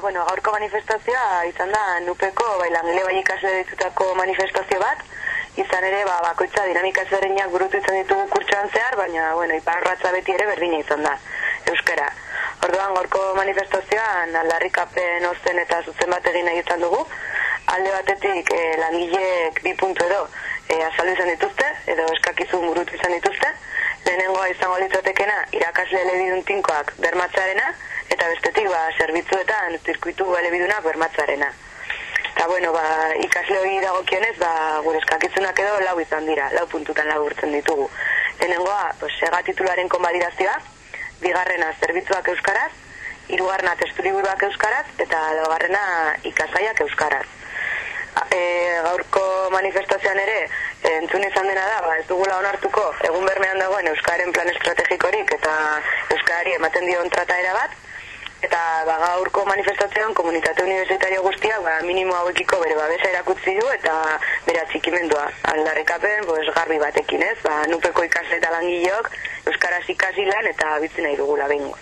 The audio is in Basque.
Bueno, gaurko manifestazioa izan da nupeko bai langile bai ikasle ditutako manifestazio bat, izan ere ba, bakoitza dinamika ezberdinak burutu izan ditugu kurtsuan zehar, baina bueno, iparratza beti ere berdina izan da, euskara. Orduan gaurko manifestazioan aldarrikapen ozen eta zuzen bat egin izan dugu, alde batetik e, langileek bi puntu edo e, azaldu izan dituzte, edo eskakizun burutu izan dituzte, lehenengoa izango litzatekena irakasle elebidun tinkoak bermatzarena, eta bestetik ba, zerbitzuetan zirkuitu elebiduna bermatzarena. Eta bueno, ba, ikasle hori dagokionez, ba, gure eskakizunak edo lau izan dira, lau puntutan laburtzen ditugu. Lehenengoa, pues, sega titularen konbadidazioa, bigarrena zerbitzuak euskaraz, hirugarrena testuriburuak euskaraz, eta laugarrena ikasaiak euskaraz. E, gaurko manifestazioan ere, entzun izan dena da, ba, ez dugula onartuko, egun bermean dagoen Euskaren plan estrategikorik eta Euskarari ematen dion trataera bat, eta ba, gaurko manifestazioan komunitate universitario guztiak ba, minimo hauekiko bere babesa erakutzi du eta bere atxikimendua. Aldarrekapen, pues, garbi batekin ez, ba, nupeko ikasle eta langileok Euskaraz ikasi lan eta bitzen nahi dugula bengo.